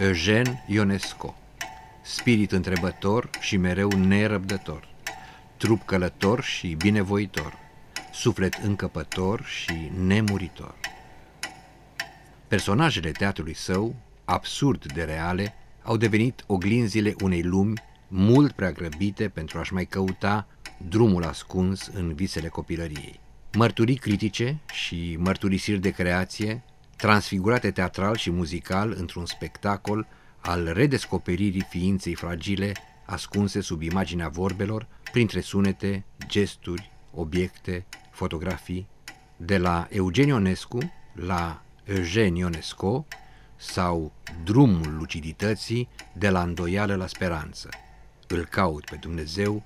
Eugen Ionesco. Spirit întrebător și mereu nerăbdător. Trup călător și binevoitor. Suflet încăpător și nemuritor. Personajele teatrului său, absurd de reale, au devenit oglinzile unei lumi mult prea grăbite pentru a-și mai căuta drumul ascuns în visele copilăriei. Mărturii critice și mărturisiri de creație, transfigurate teatral și muzical într-un spectacol al redescoperirii ființei fragile ascunse sub imaginea vorbelor, printre sunete, gesturi, obiecte, fotografii, de la Eugen Ionescu la Eugen Ionesco sau Drumul lucidității de la îndoială la speranță. Îl caut pe Dumnezeu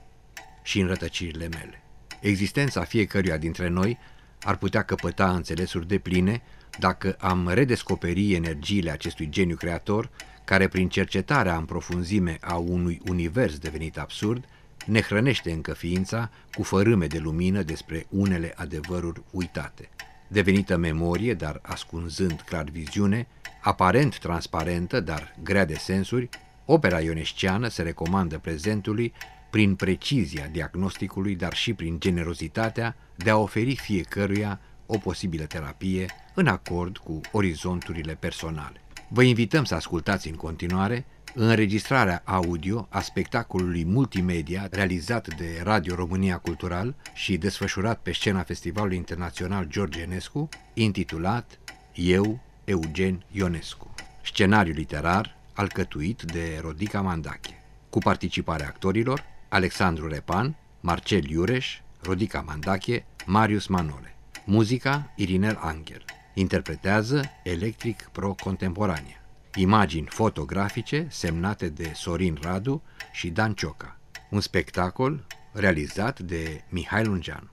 și în rătăcirile mele. Existența fiecăruia dintre noi ar putea căpăta înțelesuri de pline dacă am redescoperi energiile acestui geniu creator, care prin cercetarea în profunzime a unui univers devenit absurd, ne hrănește încă ființa cu fărâme de lumină despre unele adevăruri uitate. Devenită memorie, dar ascunzând clar viziune, aparent transparentă, dar grea de sensuri, opera ionesciană se recomandă prezentului prin precizia diagnosticului, dar și prin generozitatea de a oferi fiecăruia o posibilă terapie în acord cu orizonturile personale. Vă invităm să ascultați în continuare înregistrarea audio a spectacolului multimedia realizat de Radio România Cultural și desfășurat pe scena Festivalului Internațional George Enescu, intitulat Eu, Eugen Ionescu. Scenariu literar alcătuit de Rodica Mandache, cu participarea actorilor Alexandru Repan, Marcel Iureș, Rodica Mandache, Marius Manole. Muzica Irinel Angel. Interpretează Electric Pro Contemporania. Imagini fotografice semnate de Sorin Radu și Dan Cioca. Un spectacol realizat de Mihai Lungeanu.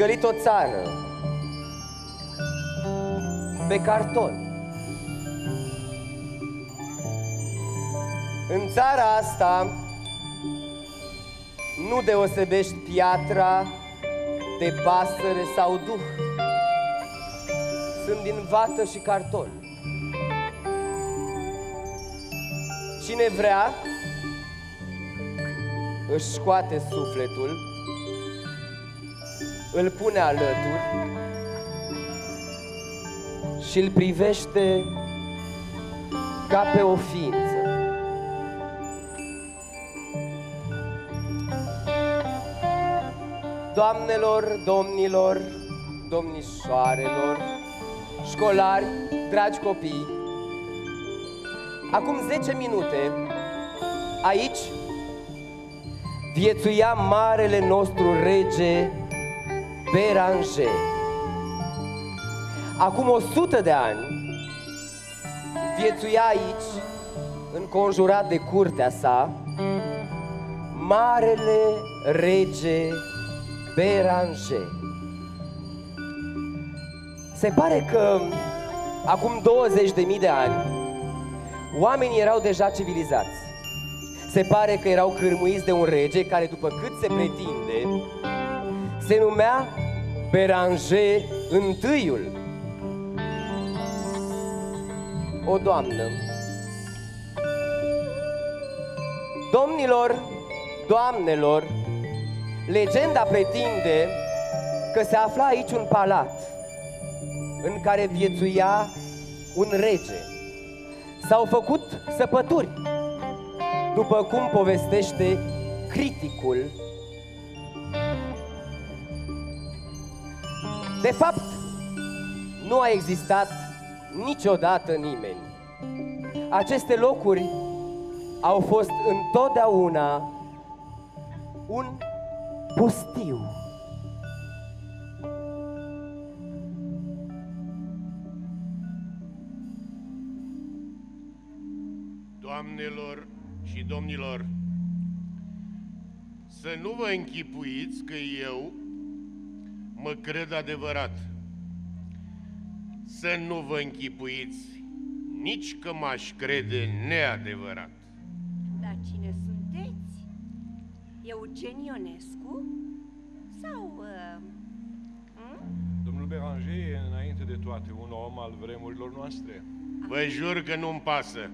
Am măzgălit o țară pe carton. În țara asta nu deosebești piatra de pasăre sau duh sunt din vată și carton. Cine vrea, își scoate sufletul, îl pune alături și îl privește ca pe o ființă. Doamnelor, domnilor, domnișoarelor, școlari, dragi copii, acum 10 minute, aici, viețuia marele nostru rege Beranger. Acum 100 de ani, viețuia aici, înconjurat de curtea sa, marele rege Beranger. Se pare că acum 20.000 de ani oamenii erau deja civilizați. Se pare că erau cârmuiți de un rege care, după cât se pretinde, se numea Beranger întâiul. O doamnă. Domnilor, doamnelor, legenda pretinde că se afla aici un palat în care viețuia un rege. S-au făcut săpături, după cum povestește criticul. De fapt, nu a existat niciodată nimeni. Aceste locuri au fost întotdeauna un pustiu. Doamnelor și domnilor, să nu vă închipuiți că eu mă cred adevărat. Să nu vă închipuiți nici că m-aș crede neadevărat. Dar cine sunteți? Eugen Ionescu? Sau... Uh, hm? Domnul Beranger e, înainte de toate, un om al vremurilor noastre. Vă jur că nu-mi pasă.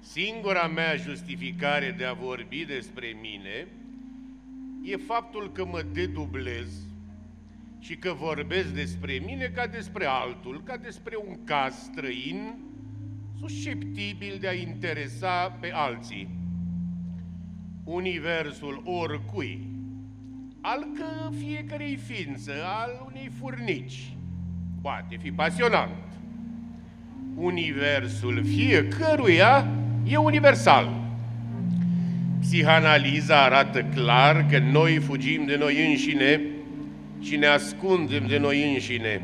Singura mea justificare de a vorbi despre mine e faptul că mă dedublez și că vorbesc despre mine ca despre altul, ca despre un caz străin, susceptibil de a interesa pe alții. Universul oricui, al că fiecarei ființă, al unei furnici, poate fi pasionant. Universul fiecăruia e universal. Psihanaliza arată clar că noi fugim de noi înșine și ne ascundem de noi înșine.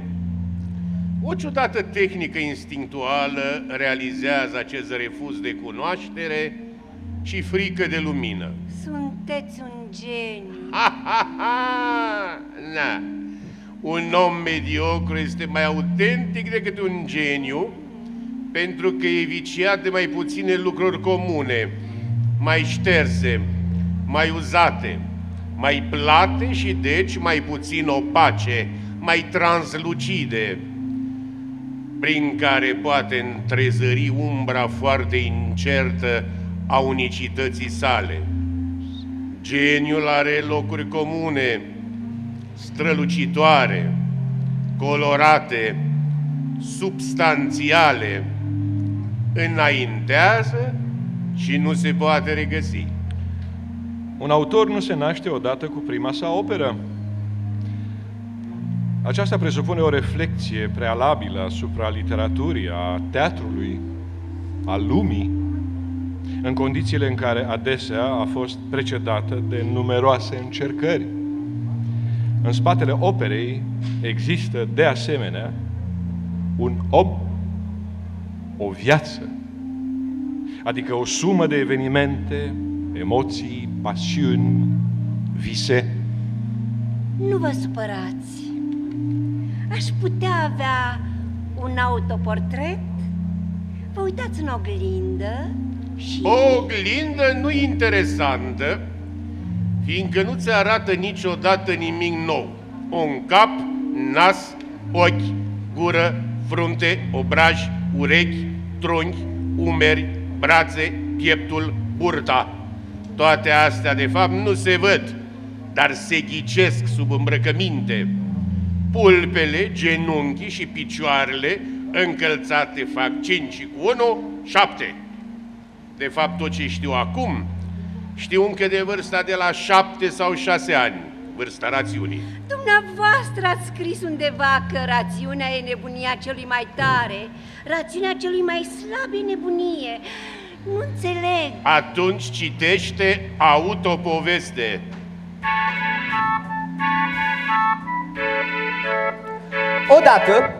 O ciudată tehnică instinctuală realizează acest refuz de cunoaștere și frică de lumină. Sunteți un geniu. Ha, ha, ha! Na. Un om mediocru este mai autentic decât un geniu pentru că e viciat de mai puține lucruri comune, mai șterse, mai uzate, mai plate și deci mai puțin opace, mai translucide, prin care poate întrezări umbra foarte incertă a unicității sale. Geniul are locuri comune, strălucitoare, colorate, substanțiale, înaintează și nu se poate regăsi. Un autor nu se naște odată cu prima sa operă. Aceasta presupune o reflexie prealabilă asupra literaturii, a teatrului, a lumii, în condițiile în care adesea a fost precedată de numeroase încercări. În spatele operei există, de asemenea, un om, o viață, adică o sumă de evenimente, emoții, pasiuni, vise. Nu vă supărați. Aș putea avea un autoportret? Vă uitați în oglindă și... O oglindă nu interesantă, fiindcă nu ți arată niciodată nimic nou. Un cap, nas, ochi, gură, frunte, obraj, urechi, trunchi, umeri, brațe, pieptul, burta. Toate astea, de fapt, nu se văd, dar se ghicesc sub îmbrăcăminte. Pulpele, genunchii și picioarele încălțate fac 5 cu 1, 7. De fapt, tot ce știu acum, știu încă de vârsta de la 7 sau 6 ani, vârsta rațiunii. Dumneavoastră ați scris undeva că rațiunea e nebunia celui mai tare, rațiunea celui mai slab e nebunie. Nu înțeleg. Atunci citește autopoveste. Odată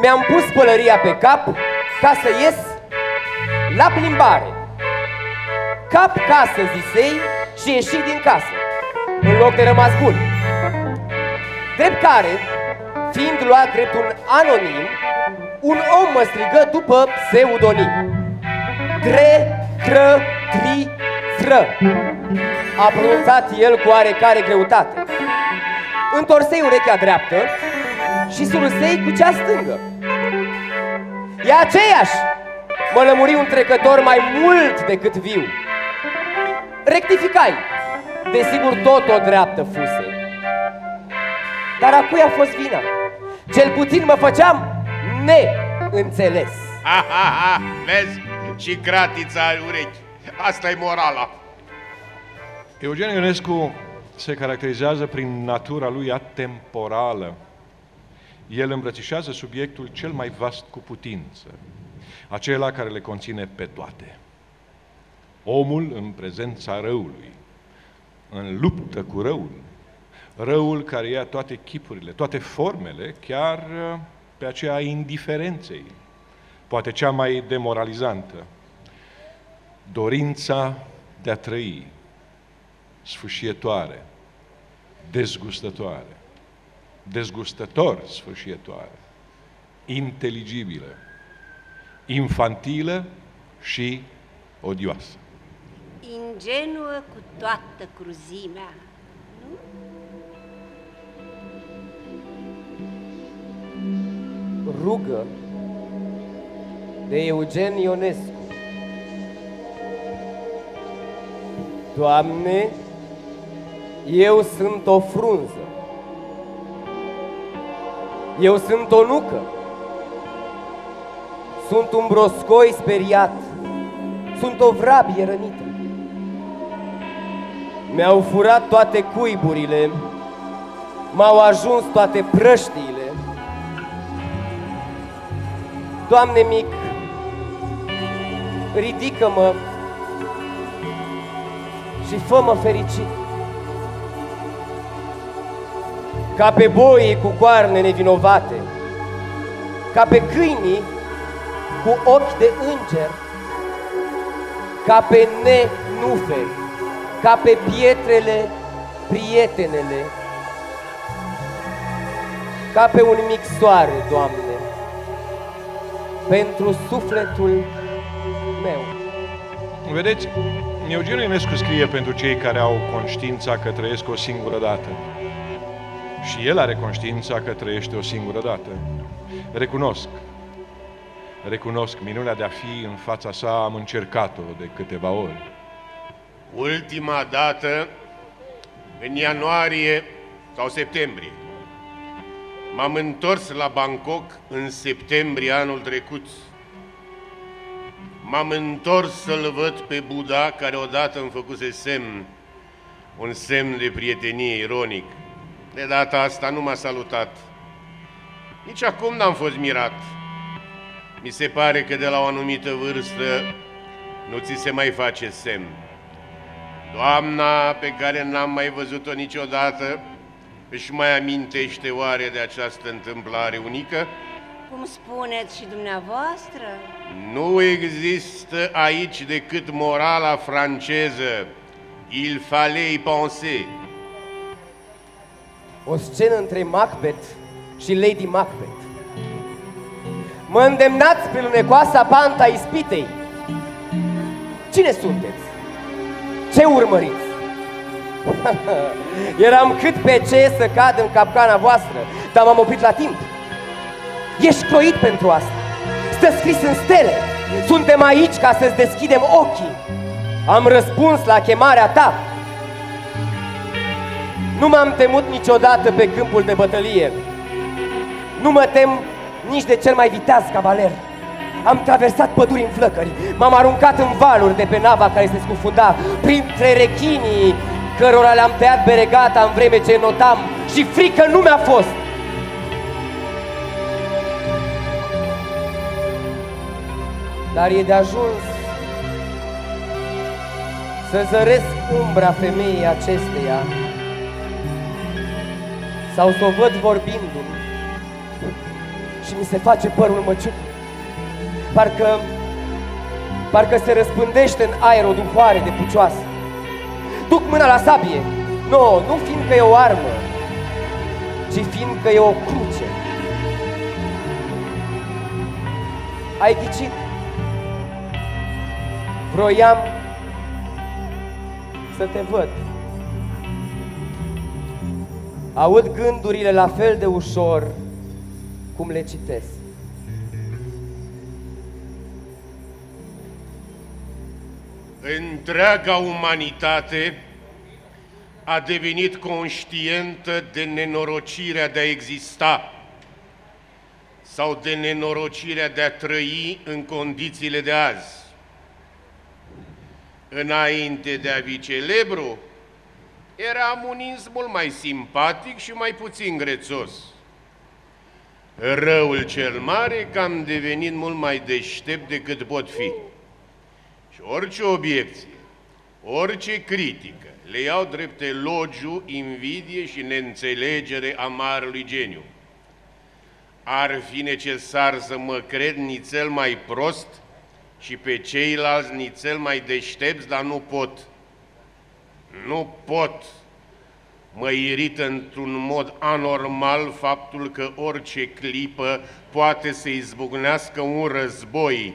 mi-am pus pălăria pe cap ca să ies la plimbare. Cap casă, zisei, și ieși din casă, în loc de rămas bun. Drept care, fiind luat drept un anonim, un om mă strigă după pseudonim. Dre, cră, tri, fră. A pronunțat el cu oarecare greutate. Întorsei urechea dreaptă și surusei cu cea stângă. E aceeași! Mă lămuri un trecător mai mult decât viu. Rectificai! Desigur tot o dreaptă fuse. Dar a cui a fost vina? Cel puțin mă făceam neînțeles. Ha, ha, ha, vezi? Și cratița ai urechi. asta e morala. Eugen Ionescu se caracterizează prin natura lui atemporală. El îmbrățișează subiectul cel mai vast cu putință, acela care le conține pe toate. Omul în prezența răului, în luptă cu răul. Răul care ia toate chipurile, toate formele, chiar uh, pe aceea a indiferenței, poate cea mai demoralizantă. Dorința de a trăi, sfâșietoare, dezgustătoare, dezgustător sfâșietoare, inteligibilă, infantilă și odioasă. Ingenuă cu toată cruzimea, nu? Rugă de Eugen Ionescu. Doamne, eu sunt o frunză. Eu sunt o nucă. Sunt un broscoi speriat. Sunt o vrabie rănită. Mi-au furat toate cuiburile, m-au ajuns toate prăștiile. Doamne mic, ridică-mă și fă-mă fericit. Ca pe boii cu coarne nevinovate, ca pe câinii cu ochi de înger, ca pe nenuferi, ca pe pietrele prietenele, ca pe un mic soare, Doamne, pentru sufletul meu. Vedeți, Eugen Ionescu scrie pentru cei care au conștiința că trăiesc o singură dată. Și el are conștiința că trăiește o singură dată. Recunosc, recunosc minunea de a fi în fața sa, am încercat-o de câteva ori. Ultima dată, în ianuarie sau septembrie. M-am întors la Bangkok în septembrie anul trecut. M-am întors să-l văd pe Buddha, care odată îmi făcuse semn, un semn de prietenie ironic. De data asta nu m-a salutat. Nici acum n-am fost mirat. Mi se pare că de la o anumită vârstă nu ți se mai face semn. Doamna pe care n-am mai văzut-o niciodată își mai amintește oare de această întâmplare unică? Cum spuneți și dumneavoastră? Nu există aici decât morala franceză. Il fallait y penser. O scenă între Macbeth și Lady Macbeth. Mă îndemnați pe lunecoasa panta ispitei. Cine sunteți? Ce urmăriți? Eram cât pe ce să cad în capcana voastră, dar m-am oprit la timp. Ești croit pentru asta. Stă scris în stele. Suntem aici ca să-ți deschidem ochii. Am răspuns la chemarea ta. Nu m-am temut niciodată pe câmpul de bătălie. Nu mă tem nici de cel mai viteaz cavaler. Am traversat păduri în flăcări, m-am aruncat în valuri de pe nava care se scufunda, printre rechinii cărora le-am tăiat beregata în vreme ce notam și frică nu mi-a fost. Dar e de ajuns să zăresc umbra femeii acesteia sau să o văd vorbindu-mi și mi se face părul măciuc. Parcă, parcă se răspândește în aer o duhoare de pucioasă. Duc mâna la sabie. Nu, no, nu fiindcă e o armă, ci fiindcă e o cruce. Ai ghicit. Vroiam să te văd. Aud gândurile la fel de ușor cum le citesc. Întreaga umanitate a devenit conștientă de nenorocirea de a exista sau de nenorocirea de a trăi în condițiile de azi. Înainte de a fi celebru, era un mult mai simpatic și mai puțin grețos. Răul cel mare că am devenit mult mai deștept decât pot fi. Și orice obiecție, Orice critică le iau drept elogiu, invidie și neînțelegere a marelui geniu. Ar fi necesar să mă cred nițel mai prost și pe ceilalți nițel mai deștepți, dar nu pot. Nu pot. Mă irită într-un mod anormal faptul că orice clipă poate să izbucnească un război.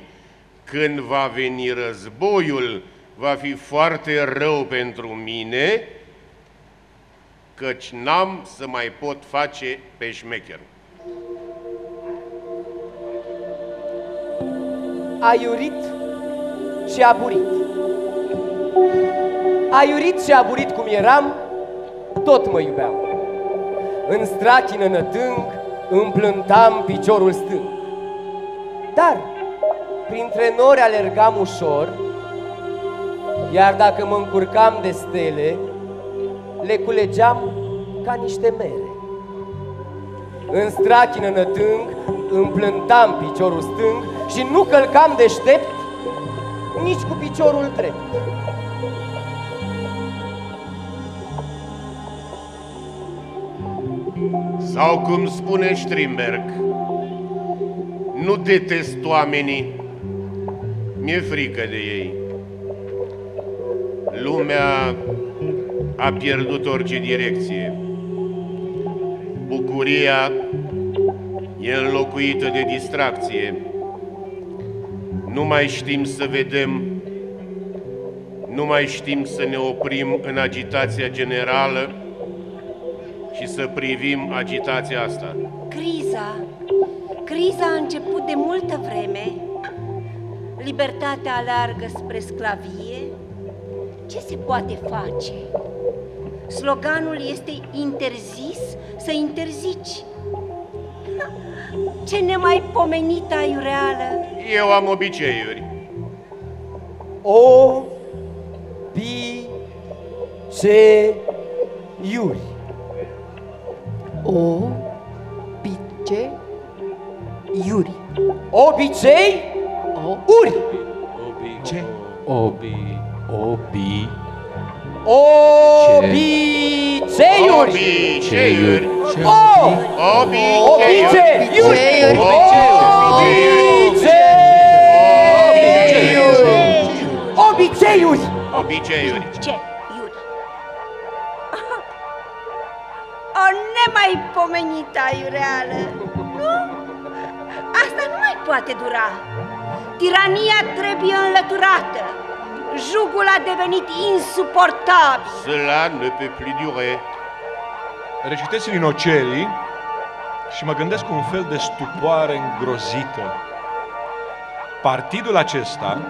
Când va veni războiul, va fi foarte rău pentru mine, căci n-am să mai pot face pe șmecherul. A iurit și a burit. A iurit și a burit cum eram, tot mă iubeam. În strachină nătâng îmi plântam piciorul stâng. Dar printre nori alergam ușor, iar dacă mă încurcam de stele, le culegeam ca niște mere. În strachină nătâng îmi plântam piciorul stâng și nu călcam deștept nici cu piciorul drept. Sau cum spune Strindberg, nu detest oamenii, mi-e frică de ei. Lumea a pierdut orice direcție. Bucuria e înlocuită de distracție. Nu mai știm să vedem, nu mai știm să ne oprim în agitația generală și să privim agitația asta. Criza, criza a început de multă vreme, libertatea aleargă spre sclavie, ce se poate face? Sloganul este interzis să interzici. Ce nemaipomenită aiureală! Eu am obiceiuri. O, bi, ce, iuri. O, pice, iuri. Obicei, O, uri. ce? Obi, obi, Obiceiuri. Obiceiuri. O, Obiceiuri. obiceiuri. Obiceiuri. Obiceiuri. Obiceiuri. Ce, Iuri? O nemaipomenită aiureală! Nu? Asta nu mai poate dura. Tirania trebuie înlăturată. Jugul a devenit insuportabil. Cela ne peut plus durer. Recitesc rinocerii și mă gândesc cu un fel de stupoare îngrozită. Partidul acesta,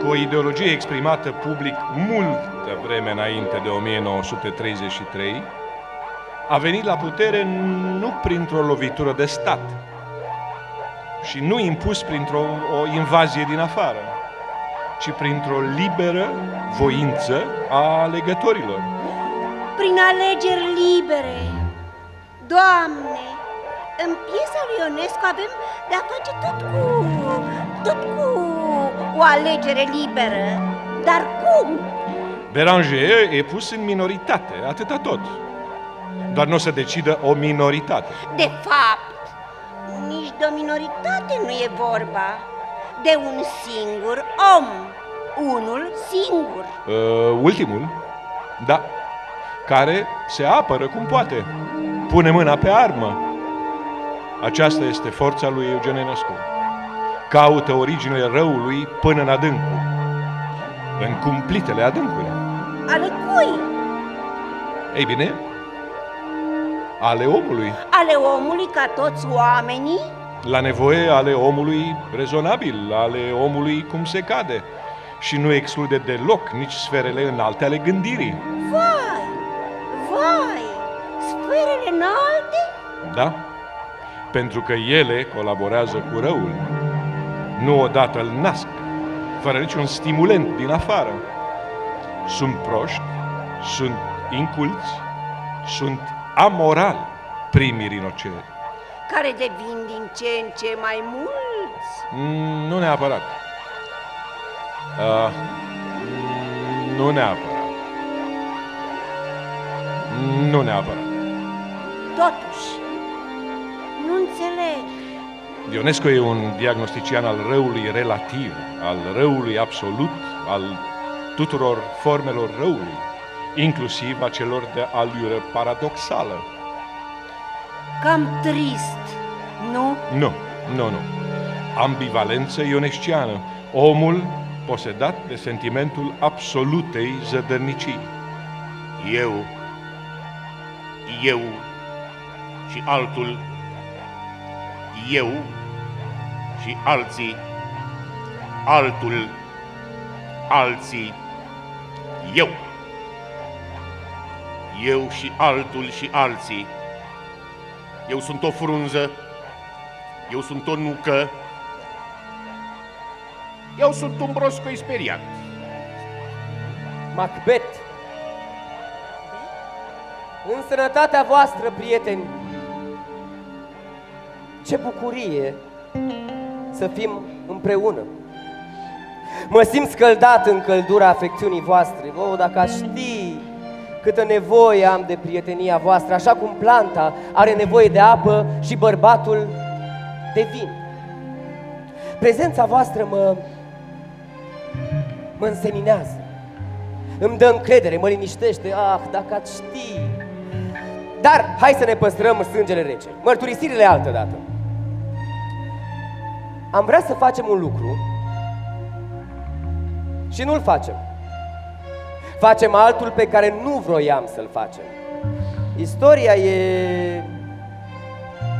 cu o ideologie exprimată public multă vreme înainte de 1933, a venit la putere nu printr-o lovitură de stat și nu impus printr-o o invazie din afară, ci printr-o liberă voință a alegătorilor. Prin alegeri libere. Doamne, în piesa lui Ionescu avem de-a face tot cu... tot cu o alegere liberă. Dar cum? Beranger e pus în minoritate, atâta tot. Doar nu o să decidă o minoritate. De fapt, nici de o minoritate nu e vorba. De un singur om. Unul singur. Uh, ultimul, da, care se apără cum poate. Pune mâna pe armă. Aceasta este forța lui Eugen Enescu. Caută originele răului până în adâncul. În cumplitele adâncuri. Ale cui? Ei bine, ale omului. Ale omului ca toți oamenii? La nevoie ale omului rezonabil, ale omului cum se cade. Și nu exclude deloc nici sferele înalte ale gândirii. Vai, vai, sferele înalte? Da? Pentru că ele colaborează cu răul. Nu odată îl nasc, fără niciun stimulent din afară. Sunt proști, sunt inculți, sunt amorali primii rinoceri. Care devin din ce în ce mai mulți? Mm, nu neapărat. Uh, Nu neapărat. Nu neapărat. Totuși, nu înțeleg. Dionescu e un diagnostician al răului relativ, al răului absolut, al tuturor formelor răului, inclusiv a celor de aliură paradoxală. Cam trist, nu? Nu, nu, nu. Ambivalență ionesciană. Omul posedat de sentimentul absolutei zădărnicii. Eu, eu și altul, eu și alții, altul, alții, eu. Eu și altul și alții. Eu sunt o frunză, eu sunt o nucă, eu sunt un broscoi speriat. Macbeth. În sănătatea voastră, prieteni, ce bucurie să fim împreună. Mă simt scăldat în căldura afecțiunii voastre. Oh, dacă aș ști câtă nevoie am de prietenia voastră, așa cum planta are nevoie de apă și bărbatul de vin. Prezența voastră mă, mă înseninează, îmi dă încredere, mă liniștește. Ah, dacă ați ști! Dar hai să ne păstrăm sângele rece. Mărturisirile altă dată. Am vrea să facem un lucru și nu-l facem. Facem altul pe care nu vroiam să-l facem. Istoria e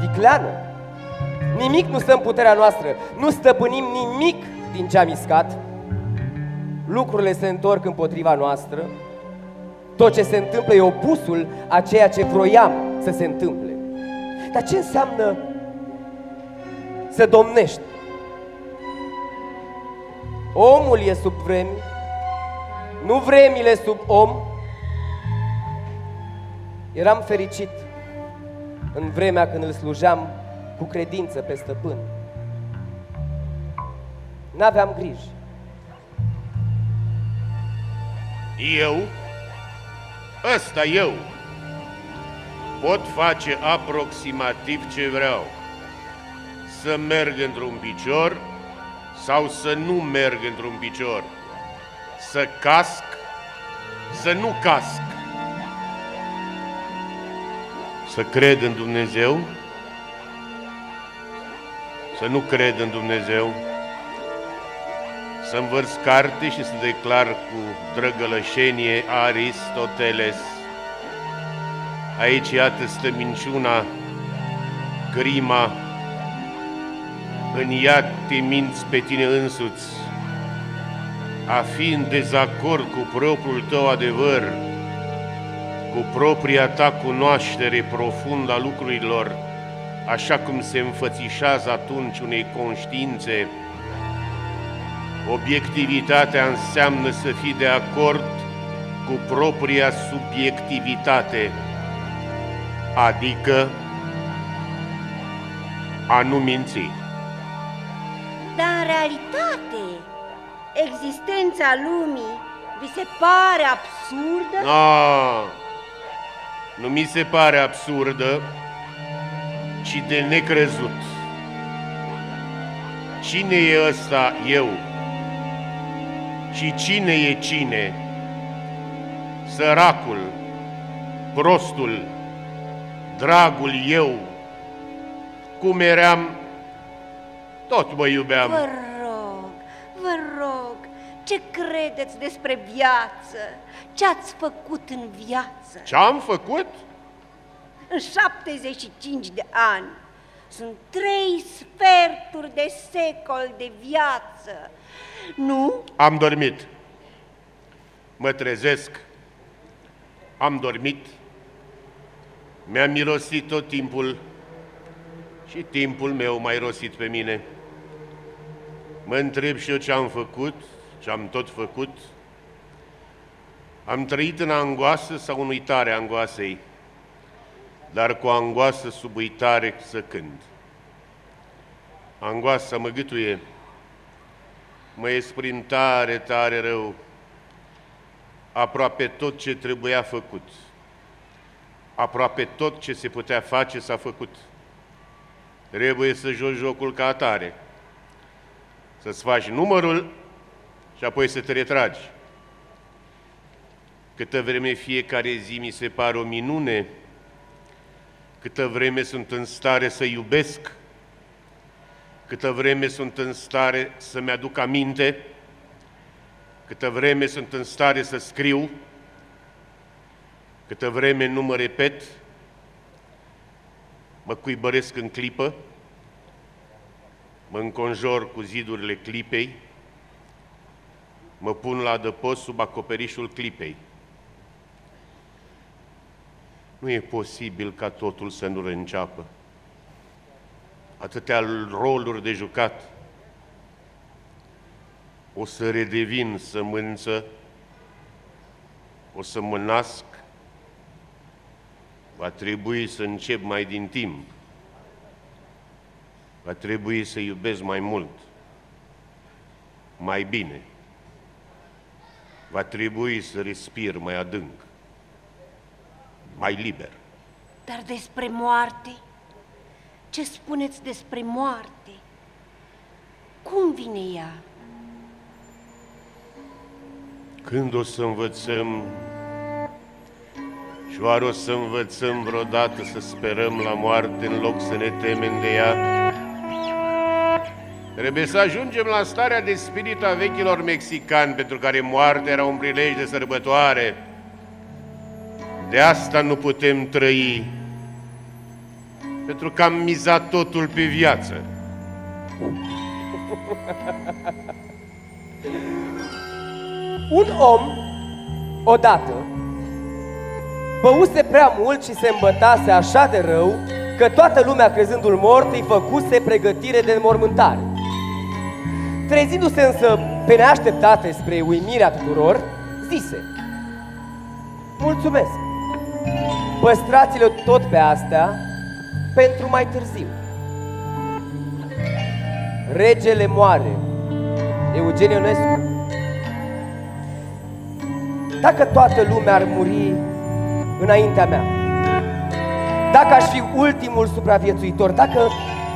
vicleană. Nimic nu stă în puterea noastră. Nu stăpânim nimic din ce am iscat. Lucrurile se întorc împotriva noastră. Tot ce se întâmplă e opusul a ceea ce vroiam să se întâmple. Dar ce înseamnă să domnești? Omul e sub vremi, nu vremile sub om. Eram fericit în vremea când îl slujeam cu credință pe stăpân. N-aveam grijă. Eu, ăsta eu, pot face aproximativ ce vreau. Să merg într-un picior sau să nu merg într-un picior. Să casc, să nu casc. Să cred în Dumnezeu, să nu cred în Dumnezeu, să învăț carte și să declar cu drăgălășenie Aristoteles. Aici, iată, stă minciuna, grima, în ea te minți pe tine însuți, a fi în dezacord cu propriul tău adevăr, cu propria ta cunoaștere profundă a lucrurilor, așa cum se înfățișează atunci unei conștiințe. Obiectivitatea înseamnă să fii de acord cu propria subiectivitate, adică a nu minți. Dar în realitate, existența lumii vi se pare absurdă? A, nu mi se pare absurdă, ci de necrezut. Cine e ăsta eu? Și cine e cine? Săracul, prostul, dragul eu, cum eram, tot mă iubeam. Vă rog, vă rog, ce credeți despre viață? Ce ați făcut în viață? Ce-am făcut? În 75 de ani sunt trei sferturi de secol de viață. Nu? Am dormit. Mă trezesc. Am dormit. Mi-a mirosit tot timpul și timpul meu mai rosit pe mine. Mă întreb și eu ce am făcut, ce am tot făcut. Am trăit în angoasă sau în uitare angoasei, dar cu angoasă sub uitare să când. Angoasa mă gâtuie, mă esprintare tare rău. aproape tot ce trebuia făcut. Aproape tot ce se putea face s-a făcut. Trebuie să joci jocul ca atare. Să-ți faci numărul și apoi să te retragi. Câtă vreme fiecare zi mi se pare o minune, câtă vreme sunt în stare să iubesc, câtă vreme sunt în stare să-mi aduc aminte, câtă vreme sunt în stare să scriu, câtă vreme nu mă repet, mă cuibăresc în clipă, mă înconjor cu zidurile clipei, mă pun la adăpost sub acoperișul clipei. Nu e posibil ca totul să nu reînceapă. Atâtea roluri de jucat. O să redevin sămânță, o să mă nasc, va trebui să încep mai din timp, va trebui să iubesc mai mult, mai bine, va trebui să respir mai adânc mai liber. Dar despre moarte? Ce spuneți despre moarte? Cum vine ea? Când o să învățăm și oare o să învățăm vreodată să sperăm la moarte în loc să ne temem de ea? Trebuie să ajungem la starea de spirit a vechilor mexicani pentru care moartea era un prilej de sărbătoare, de asta nu putem trăi, pentru că am mizat totul pe viață. Un om, odată, băuse prea mult și se îmbătase așa de rău că toată lumea, crezându-l mort, îi făcuse pregătire de înmormântare. Trezindu-se însă pe neașteptate spre uimirea tuturor, zise, Mulțumesc! Păstrați-le tot pe astea pentru mai târziu. Regele moare. Eugen Ionescu. Dacă toată lumea ar muri înaintea mea, dacă aș fi ultimul supraviețuitor, dacă,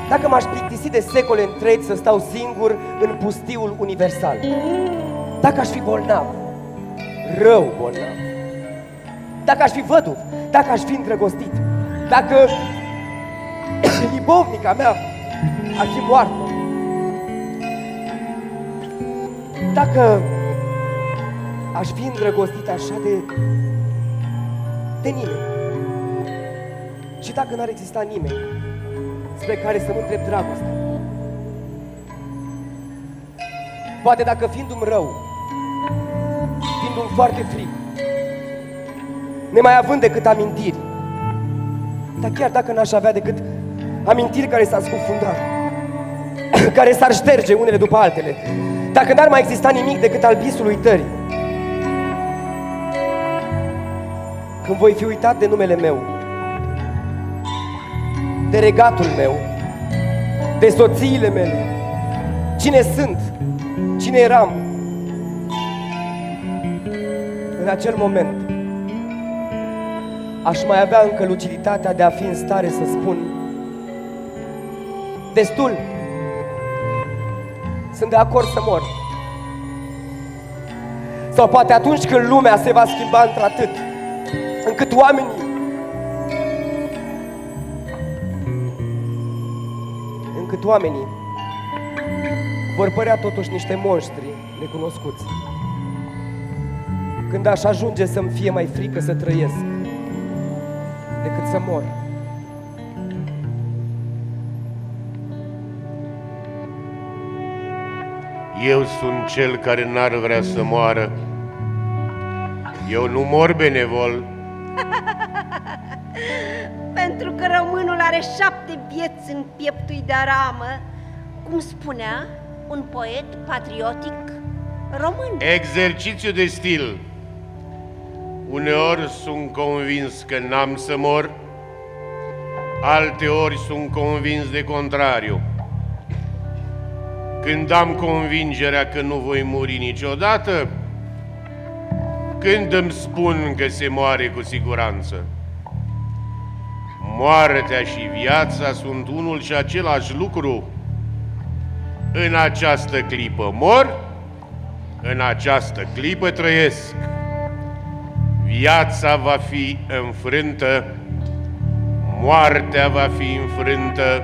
dacă m-aș plictisi de secole întregi să stau singur în pustiul universal, dacă aș fi bolnav, rău bolnav, dacă aș fi văduv, dacă aș fi îndrăgostit, dacă libovnica mea ar fi moartă, dacă aș fi îndrăgostit așa de, de nimeni. Și dacă n-ar exista nimeni spre care să-mi întreb dragostea. Poate dacă fiindu-mi rău, fiindu-mi foarte frig, nemai având decât amintiri. Dar chiar dacă n-aș avea decât amintiri care s-ar scufunda, care s-ar șterge unele după altele, dacă n-ar mai exista nimic decât albisul uitării, când voi fi uitat de numele meu, de regatul meu, de soțiile mele, cine sunt, cine eram, în acel moment, aș mai avea încă luciditatea de a fi în stare să spun Destul! Sunt de acord să mor. Sau poate atunci când lumea se va schimba într-atât, încât oamenii încât oamenii vor părea totuși niște monștri necunoscuți. Când aș ajunge să-mi fie mai frică să trăiesc, decât să mor. Eu sunt cel care n-ar vrea să moară. Eu nu mor benevol. Pentru că românul are șapte vieți în pieptui de aramă, cum spunea un poet patriotic român. Exercițiu de stil. Uneori sunt convins că n-am să mor, alteori sunt convins de contrariu. Când am convingerea că nu voi muri niciodată, când îmi spun că se moare cu siguranță. Moartea și viața sunt unul și același lucru. În această clipă mor, în această clipă trăiesc. Viața va fi înfrântă, moartea va fi înfrântă.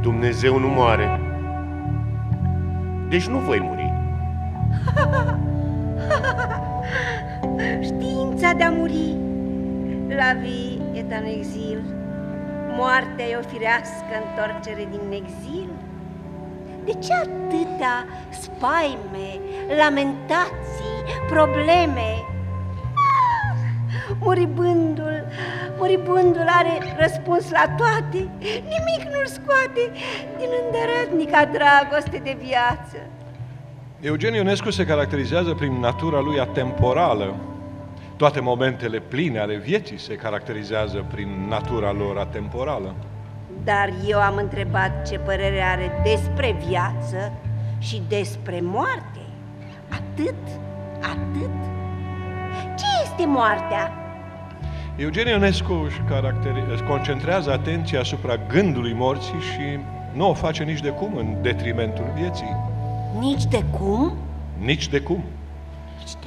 Dumnezeu nu moare. Deci nu voi muri. Știința de a muri La vie est un exil Moartea e o firească întorcere din exil De ce atâtea spaime, lamentații, probleme? Ah, Muribândul, muribândul are răspuns la toate Nimic nu-l scoate din îndărătnica dragoste de viață Eugen Ionescu se caracterizează prin natura lui atemporală. Toate momentele pline ale vieții se caracterizează prin natura lor atemporală. Dar eu am întrebat ce părere are despre viață și despre moarte. Atât, atât. Ce este moartea? Eugen Ionescu își, caracteri- își concentrează atenția asupra gândului morții și nu o face nici de cum în detrimentul vieții. Nici de cum? Nici de cum.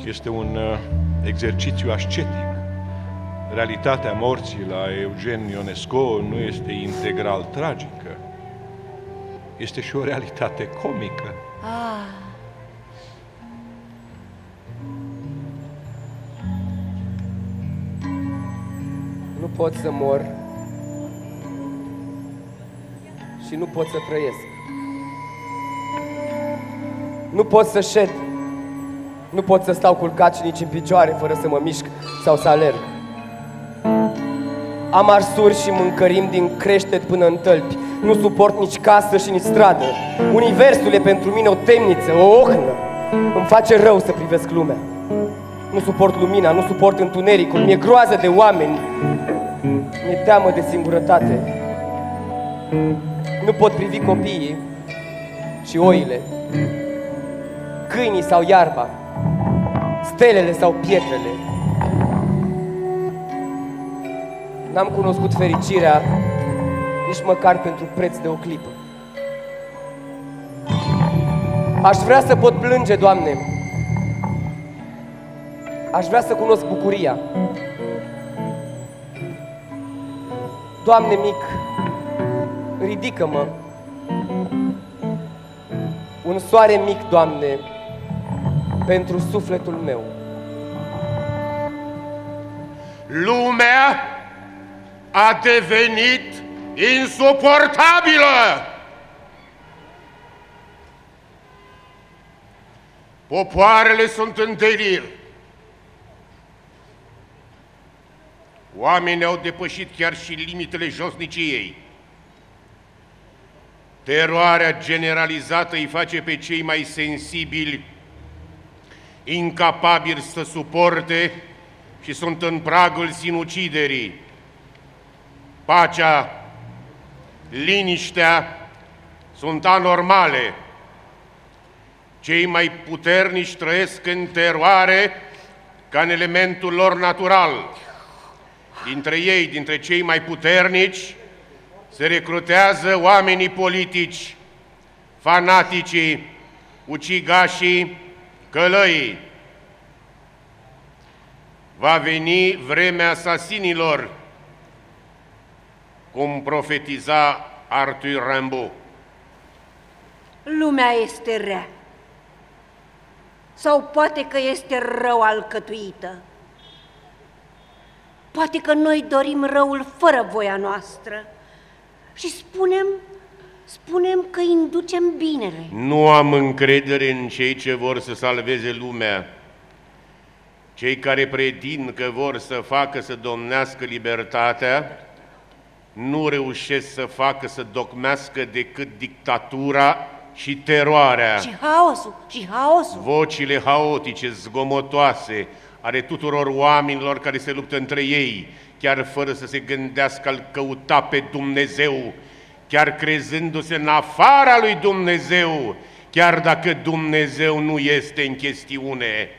Este un uh, exercițiu ascetic. Realitatea morții la Eugen Ionescu nu este integral tragică. Este și o realitate comică. Ah, Nu pot să mor și nu pot să trăiesc. Nu pot să șed. Nu pot să stau culcat și nici în picioare fără să mă mișc sau să alerg. Am arsuri și mâncărim din creștet până în tălpi. Nu suport nici casă și nici stradă. Universul e pentru mine o temniță, o ohnă. Îmi face rău să privesc lumea. Nu suport lumina, nu suport întunericul, mi-e groază de oameni. Mi-e teamă de singurătate. Nu pot privi copiii și oile, câinii sau iarba, stelele sau pietrele. N-am cunoscut fericirea nici măcar pentru preț de o clipă. Aș vrea să pot plânge, Doamne. Aș vrea să cunosc bucuria. Doamne mic, ridică-mă. Un soare mic, Doamne, pentru sufletul meu. Lumea a devenit insuportabilă. Popoarele sunt în delir. Oamenii au depășit chiar și limitele josniciei. Teroarea generalizată îi face pe cei mai sensibili incapabili să suporte și sunt în pragul sinuciderii. Pacea, liniștea sunt anormale. Cei mai puternici trăiesc în teroare ca în elementul lor natural. Dintre ei, dintre cei mai puternici, se recrutează oamenii politici, fanaticii, ucigașii, călăii. Va veni vremea asasinilor, cum profetiza Arthur Rimbaud. lumea este rea. Sau poate că este rău alcătuită. Poate că noi dorim răul fără voia noastră și spunem, spunem că inducem binele. Nu am încredere în cei ce vor să salveze lumea. Cei care pretind că vor să facă să domnească libertatea, nu reușesc să facă să docmească decât dictatura și teroarea. Și haosul, și haosul. Vocile haotice, zgomotoase, ale tuturor oamenilor care se luptă între ei, chiar fără să se gândească al căuta pe Dumnezeu, chiar crezându-se în afara lui Dumnezeu, chiar dacă Dumnezeu nu este în chestiune.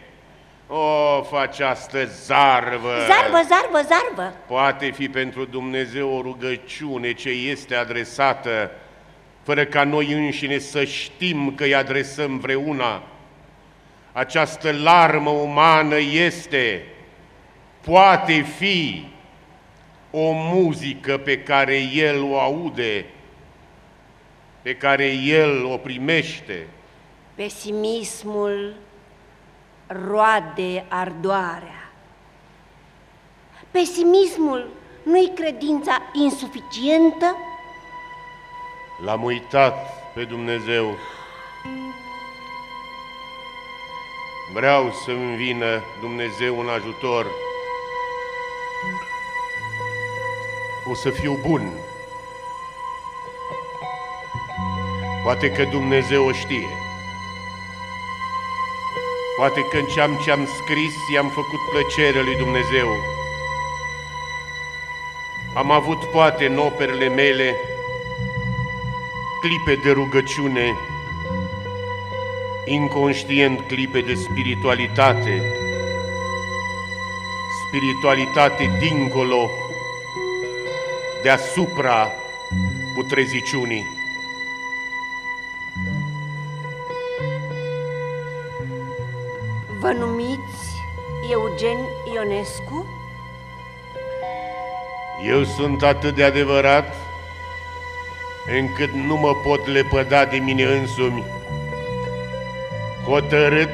Of, această zarvă! Zarvă, zarvă, zarvă! Poate fi pentru Dumnezeu o rugăciune ce este adresată, fără ca noi înșine să știm că îi adresăm vreuna. Această larmă umană este, poate fi o muzică pe care El o aude, pe care El o primește. Pesimismul roade ardoarea. Pesimismul nu-i credința insuficientă? L-am uitat pe Dumnezeu. Vreau să-mi vină Dumnezeu în ajutor. O să fiu bun. Poate că Dumnezeu o știe. Poate că în ce-am, ce-am scris i-am făcut plăcere lui Dumnezeu. Am avut poate în operele mele clipe de rugăciune, inconștient clipe de spiritualitate, spiritualitate dincolo, deasupra putreziciunii. Eugen Ionescu? Eu sunt atât de adevărat încât nu mă pot lepăda de mine însumi. Hotărât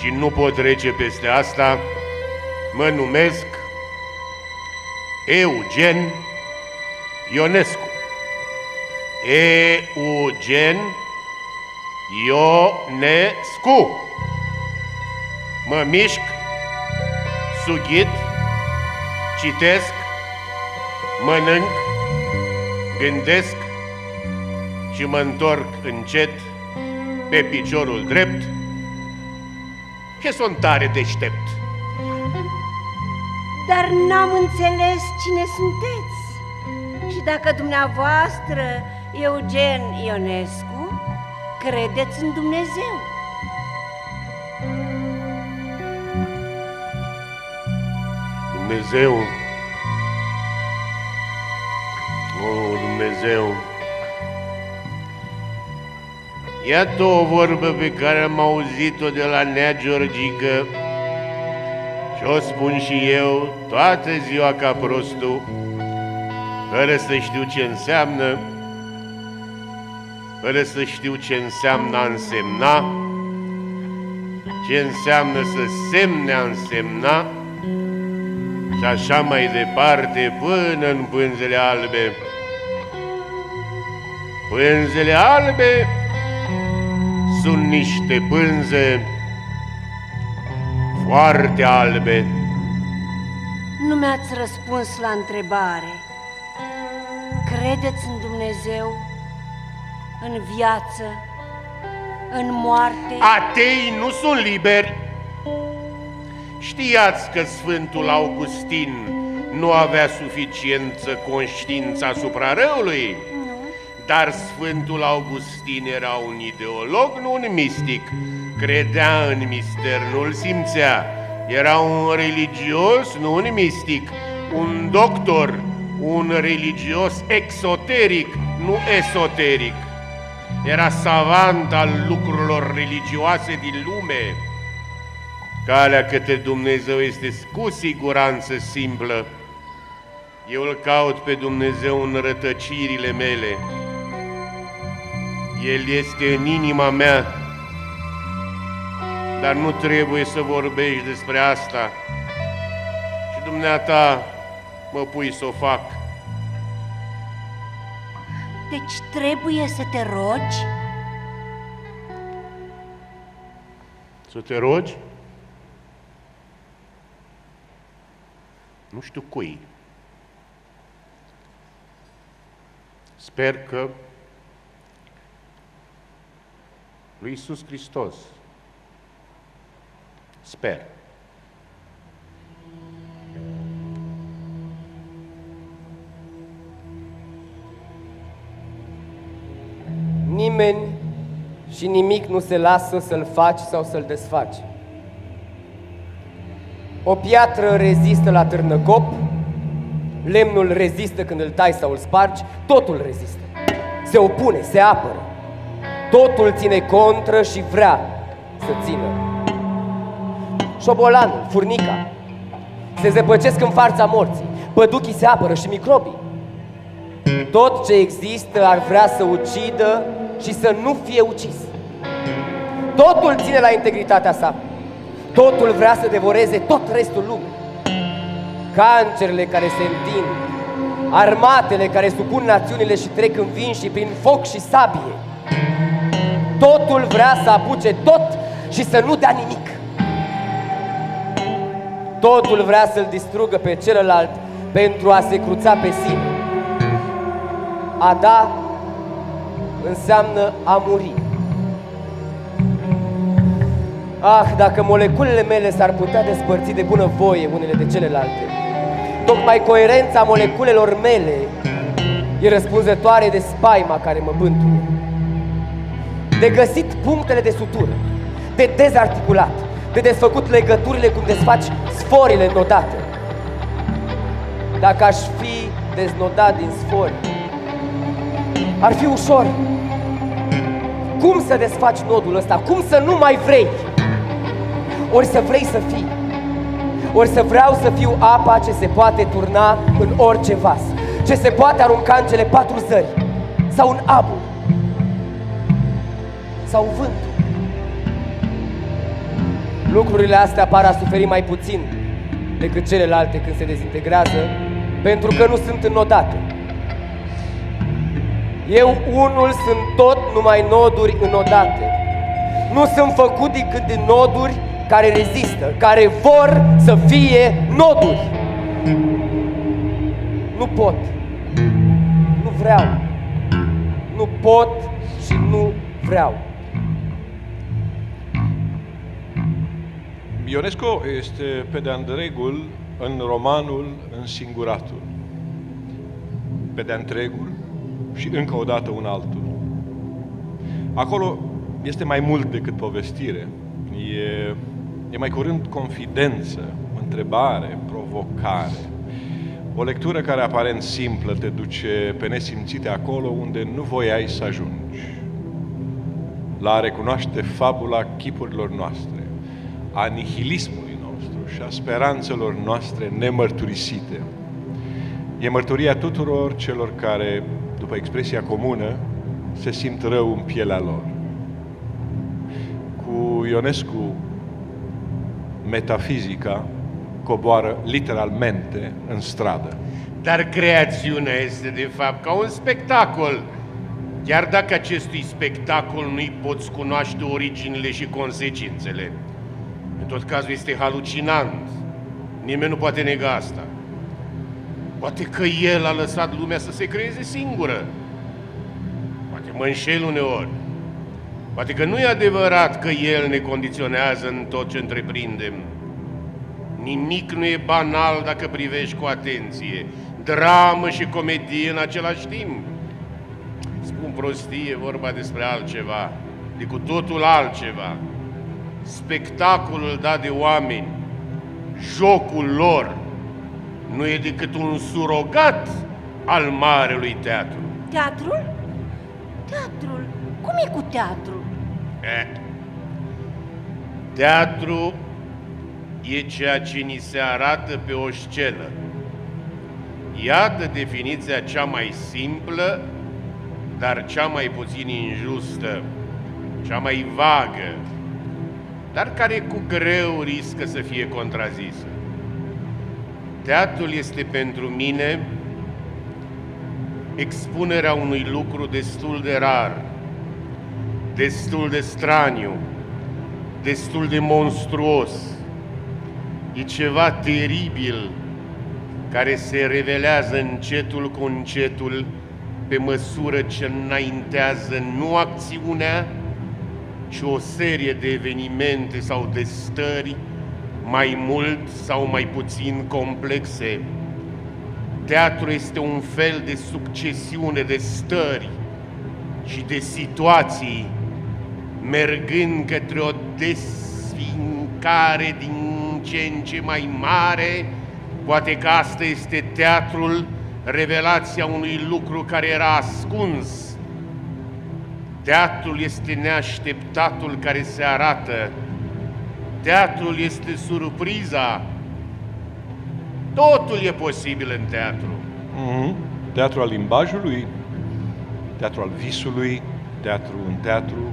și nu pot trece peste asta, mă numesc Eugen Ionescu. Eugen Ionescu. Mă mișc, sughit, citesc, mănânc, gândesc și mă întorc încet pe piciorul drept și sunt tare deștept. Dar n-am înțeles cine sunteți. Și dacă dumneavoastră, Eugen Ionescu, credeți în Dumnezeu. Dumnezeu, o, Dumnezeu, Iată o vorbă pe care am auzit-o de la Nea Georgică și o spun și eu toată ziua ca prostul, fără să știu ce înseamnă, fără să știu ce înseamnă a însemna, ce înseamnă să semne a însemna și așa mai departe până în pânzele albe. Pânzele albe sunt niște pânze foarte albe. Nu mi-ați răspuns la întrebare. Credeți în Dumnezeu, în viață, în moarte? Atei nu sunt liberi. Știați că Sfântul Augustin nu avea suficiență conștiință asupra răului? Dar Sfântul Augustin era un ideolog, nu un mistic. Credea în mister, nu-l simțea. Era un religios, nu un mistic. Un doctor, un religios exoteric, nu esoteric. Era savant al lucrurilor religioase din lume. Calea către Dumnezeu este cu siguranță simplă. Eu îl caut pe Dumnezeu în rătăcirile mele. El este în inima mea, dar nu trebuie să vorbești despre asta. Și dumneata mă pui să o fac. Deci trebuie să te rogi? Să te rogi? Nu știu cui. Sper că lui Iisus Hristos. Sper. Nimeni și nimic nu se lasă să-l faci sau să-l desfaci. O piatră rezistă la târnăcop, lemnul rezistă când îl tai sau îl spargi, totul rezistă. Se opune, se apără. Totul ține contră și vrea să țină. Șobolanul, furnica, se zăpăcesc în fața morții. Păduchii se apără și microbii. Tot ce există ar vrea să ucidă și să nu fie ucis. Totul ține la integritatea sa. Totul vrea să devoreze tot restul lumii. Cancerele care se întind, armatele care supun națiunile și trec în vin și prin foc și sabie. Totul vrea să apuce tot și să nu dea nimic. Totul vrea să-l distrugă pe celălalt pentru a se cruța pe sine. A da înseamnă a muri. Ah, dacă moleculele mele s-ar putea despărți de bună voie unele de celelalte. Tocmai coerența moleculelor mele e răspunzătoare de spaima care mă bântuie. De găsit punctele de sutură, de dezarticulat, de desfăcut legăturile cum desfaci sforile nodate. Dacă aș fi deznodat din sfori, ar fi ușor. Cum să desfaci nodul ăsta? Cum să nu mai vrei? Ori să vrei să fii. Ori să vreau să fiu apa ce se poate turna în orice vas. Ce se poate arunca în cele patru zări. Sau un abu. Sau vântul. Lucrurile astea par a suferi mai puțin decât celelalte când se dezintegrează, pentru că nu sunt înodate. Eu unul sunt tot numai noduri înodate. Nu sunt făcut decât din noduri care rezistă, care vor să fie noduri. Nu pot. Nu vreau. Nu pot și nu vreau. Ionesco este pe de întregul în romanul Însinguratul. Pe de întregul și încă o dată un altul. Acolo este mai mult decât povestire. E, e mai curând confidență, întrebare, provocare. O lectură care aparent simplă te duce pe nesimțite acolo unde nu voiai să ajungi. La a recunoaște fabula chipurilor noastre, a nihilismului nostru și a speranțelor noastre nemărturisite. E mărturia tuturor celor care, după expresia comună, se simt rău în pielea lor. Cu Ionescu, metafizica coboară literalmente în stradă. Dar creațiunea este de fapt ca un spectacol. Chiar dacă acestui spectacol nu-i poți cunoaște originile și consecințele. În tot cazul este halucinant. Nimeni nu poate nega asta. Poate că el a lăsat lumea să se creeze singură. Poate mă înșel uneori. Poate că nu e adevărat că el ne condiționează în tot ce întreprindem. Nimic nu e banal dacă privești cu atenție. Dramă și comedie în același timp. Spun prostie, vorba despre altceva, de cu totul altceva. Spectacolul dat de oameni, jocul lor, nu e decât un surogat al marelui teatru. Teatrul? Teatrul? Cum e cu teatrul? Eh. Teatru e ceea ce ni se arată pe o scenă. Iată definiția cea mai simplă, dar cea mai puțin injustă, cea mai vagă, dar care cu greu riscă să fie contrazisă. Teatrul este pentru mine expunerea unui lucru destul de rar, destul de straniu, destul de monstruos. E ceva teribil care se revelează încetul cu încetul pe măsură ce înaintează nu acțiunea, ci o serie de evenimente sau de stări mai mult sau mai puțin complexe. Teatru este un fel de succesiune de stări și de situații mergând către o desfincare din ce în ce mai mare, poate că asta este teatrul, revelația unui lucru care era ascuns. Teatrul este neașteptatul care se arată, teatrul este surpriza, totul e posibil în teatru. Mm-hmm. Teatru al limbajului, teatru al visului, teatru în teatru,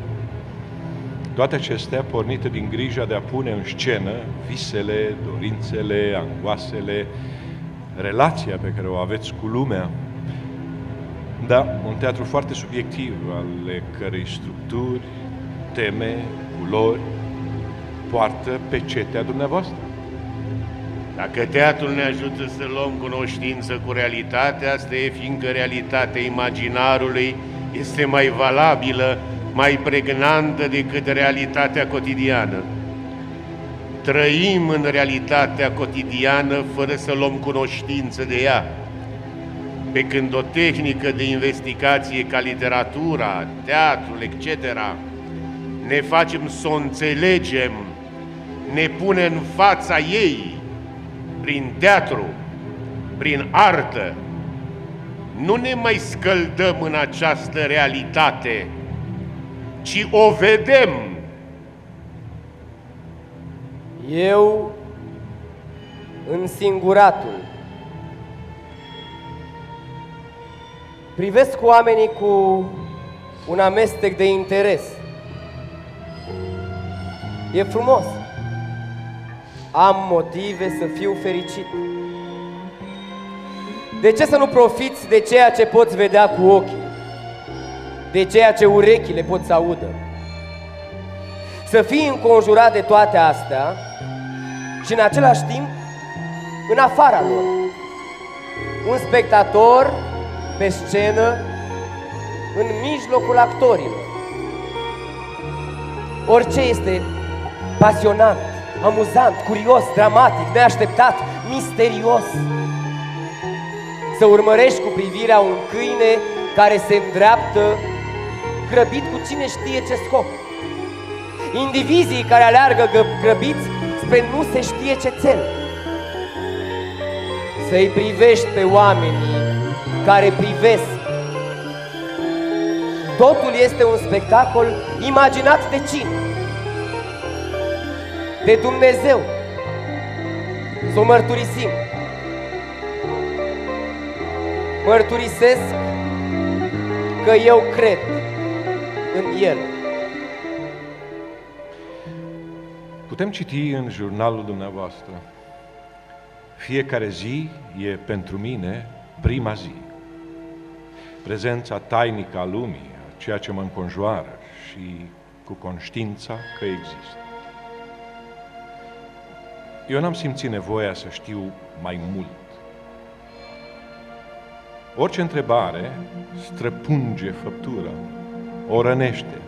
toate acestea pornite din grija de a pune în scenă visele, dorințele, angoasele, relația pe care o aveți cu lumea. Da, un teatru foarte subiectiv, ale cărei structuri, teme, culori, poartă pe cetea dumneavoastră. Dacă teatrul ne ajută să luăm cunoștință cu realitatea, asta e fiindcă realitatea imaginarului este mai valabilă, mai pregnantă decât realitatea cotidiană. Trăim în realitatea cotidiană fără să luăm cunoștință de ea. Pe când o tehnică de investigație ca literatura, teatrul, etc., ne facem să o înțelegem, ne pune în fața ei, prin teatru, prin artă, nu ne mai scăldăm în această realitate, ci o vedem. Eu, în singuratul, privesc oamenii cu un amestec de interes. E frumos. Am motive să fiu fericit. De ce să nu profiți de ceea ce poți vedea cu ochii? De ceea ce urechile pot să audă? Să fii înconjurat de toate astea și în același timp în afara lor. Un spectator pe scenă în mijlocul actorilor. Orice este pasionant, amuzant, curios, dramatic, neașteptat, misterios. Să urmărești cu privirea un câine care se îndreaptă grăbit cu cine știe ce scop. Indivizii care aleargă grăbiți spre nu se știe ce cel. Să-i privești pe oamenii care privesc. Totul este un spectacol imaginat de cine? De Dumnezeu. Să o mărturisim. Mărturisesc că eu cred în El. Putem citi în jurnalul dumneavoastră. Fiecare zi e pentru mine prima zi. Prezența tainică a lumii, a ceea ce mă înconjoară și cu conștiința că există. Eu n-am simțit nevoia să știu mai mult. Orice întrebare străpunge făptura, o rănește.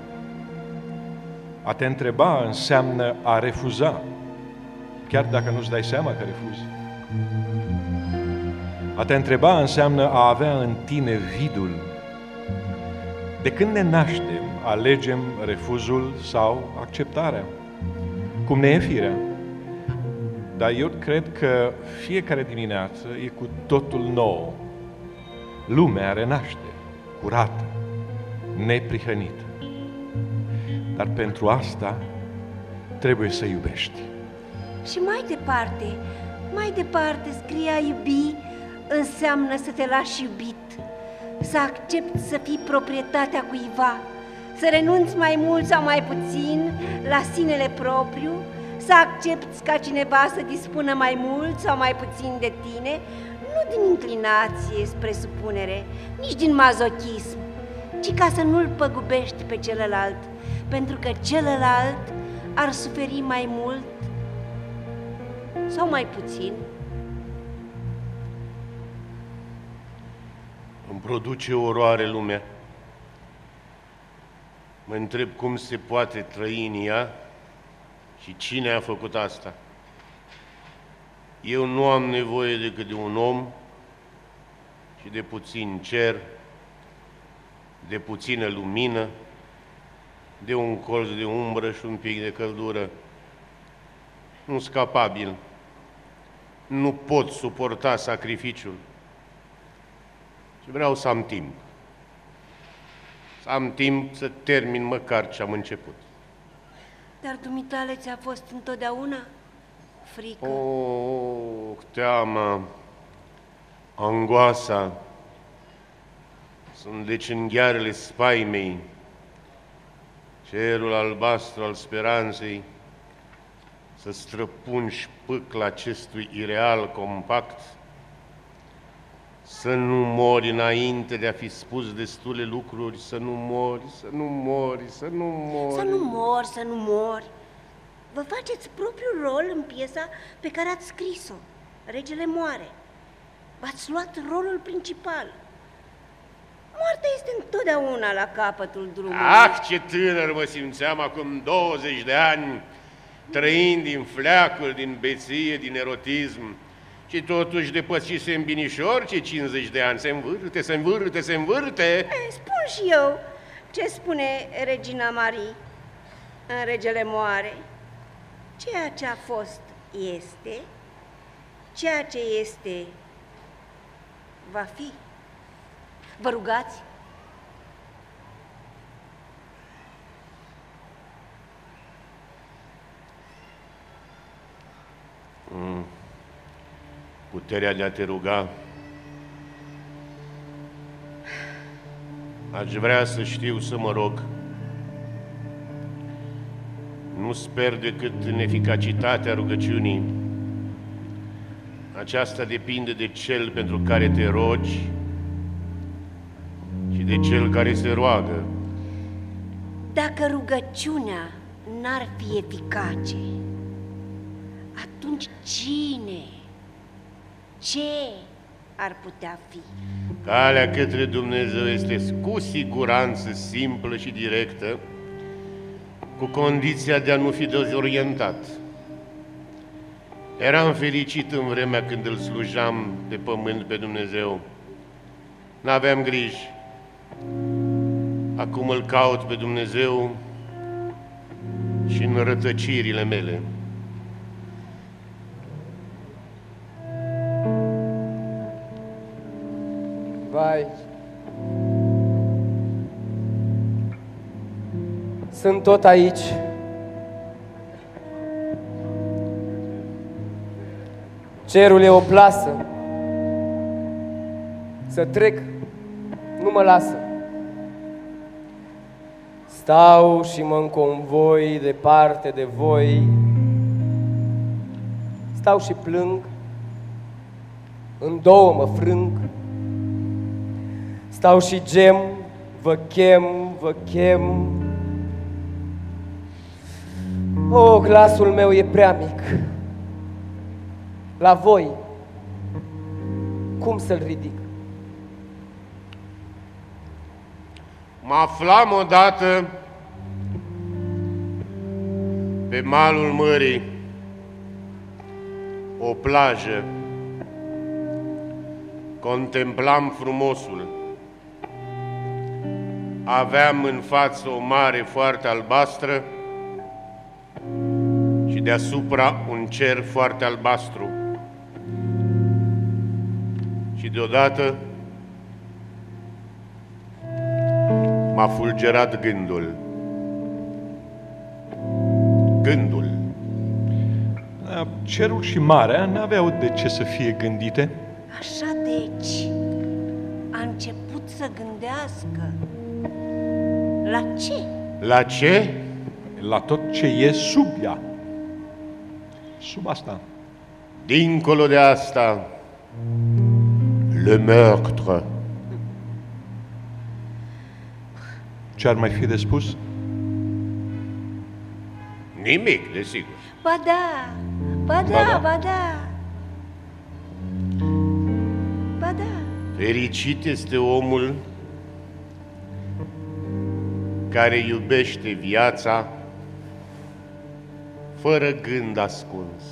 A te întreba înseamnă a refuza, chiar dacă nu-ți dai seama că refuzi. A te întreba înseamnă a avea în tine vidul. De când ne naștem, alegem refuzul sau acceptarea, cum ne e firea. Dar eu cred că fiecare dimineață e cu totul nou. Lumea renaște, curată, neprihănită. Dar pentru asta trebuie să iubești. Și mai departe, mai departe scria iubi înseamnă să te lași iubit, să accepti să fii proprietatea cuiva, să renunți mai mult sau mai puțin la sinele propriu, să accepti ca cineva să dispună mai mult sau mai puțin de tine, nu din inclinație spre supunere, nici din mazochism, ci ca să nu-l păgubești pe celălalt, pentru că celălalt ar suferi mai mult sau mai puțin. Îmi produce oroare lumea. Mă întreb cum se poate trăi în ea și cine a făcut asta. Eu nu am nevoie decât de un om și de puțin cer, de puțină lumină, de un colț de umbră și un pic de căldură. Nu sunt capabil. Nu pot suporta sacrificiul. Și vreau să am timp. Să am timp să termin măcar ce am început. Dar dumitale ți-a fost întotdeauna frică. Oh, teama, angoasa, sunt deci în ghearele spaimei, cerul albastru al speranței, să străpungi pâcla acestui ireal compact, să nu mori înainte de a fi spus destule lucruri, să nu mori, să nu mori, să nu mori. Să nu mor, să nu mor. Vă faceți propriul rol în piesa pe care ați scris-o. Regele moare. V-ați luat rolul principal. Moartea este întotdeauna la capătul drumului. Ah, ce tânăr mă simțeam acum 20 de ani, trăind din fleacuri, din beție, din erotism. Și totuși depășise binișor ce 50 de ani. Se învârte, se învârte, se învârte. E, Spun și eu ce spune Regina Marie în Regele Moare. Ceea ce a fost este, ceea ce este va fi. Vă rugați? Puterea de a te ruga. Aș vrea să știu să mă rog. Nu sper decât în eficacitatea rugăciunii. Aceasta depinde de cel pentru care te rogi și de cel care se roagă. Dacă rugăciunea n-ar fi eficace, atunci cine, ce ar putea fi? Calea către Dumnezeu este cu siguranță simplă și directă, cu condiția de a nu fi dezorientat. Eram fericit în vremea când îl slujam de pământ pe Dumnezeu. N-aveam griji. Acum îl caut pe Dumnezeu și în rătăcirile mele. Vai. Sunt tot aici. Cerul e o plasă. Să trec, nu mă lasă. Stau și mă înconvoi departe de voi. Stau și plâng, în două mă frâng. Stau și gem, vă chem, vă chem. O, glasul meu e prea mic. La voi, cum să-l ridic? Mă aflam odată pe malul mării, o plajă. Contemplam frumosul. Aveam în față o mare foarte albastră și deasupra un cer foarte albastru. Și deodată m-a fulgerat gândul. Gândul. Da, Cerul și marea n-aveau de ce să fie gândite. Așa deci, a început să gândească. La ce? La ce? La tot ce e sub ea. Sub asta. Dincolo de asta, le meurtre. Ce ar mai fi de spus? Nimic, desigur. Ba da, ba da, Ba da. ba da. Ba da. Fericit este omul care iubește viața fără gând ascuns.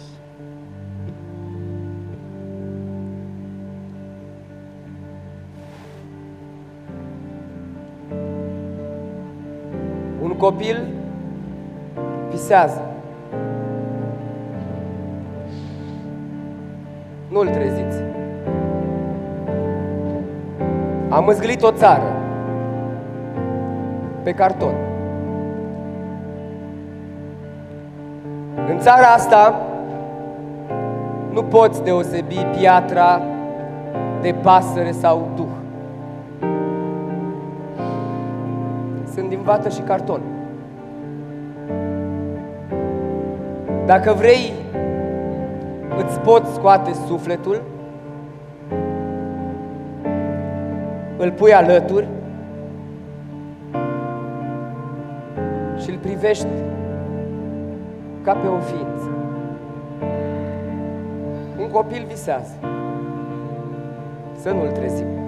Un Un copil visează. Nu-l treziți. Am măzglit o țară pe carton. În țara asta nu poți deosebi piatra de pasăre sau duh. Sunt din vată și carton. Dacă vrei, îți poți scoate sufletul, îl pui alături și îl privești ca pe o ființă. Un copil visează. Să nu-l trezim.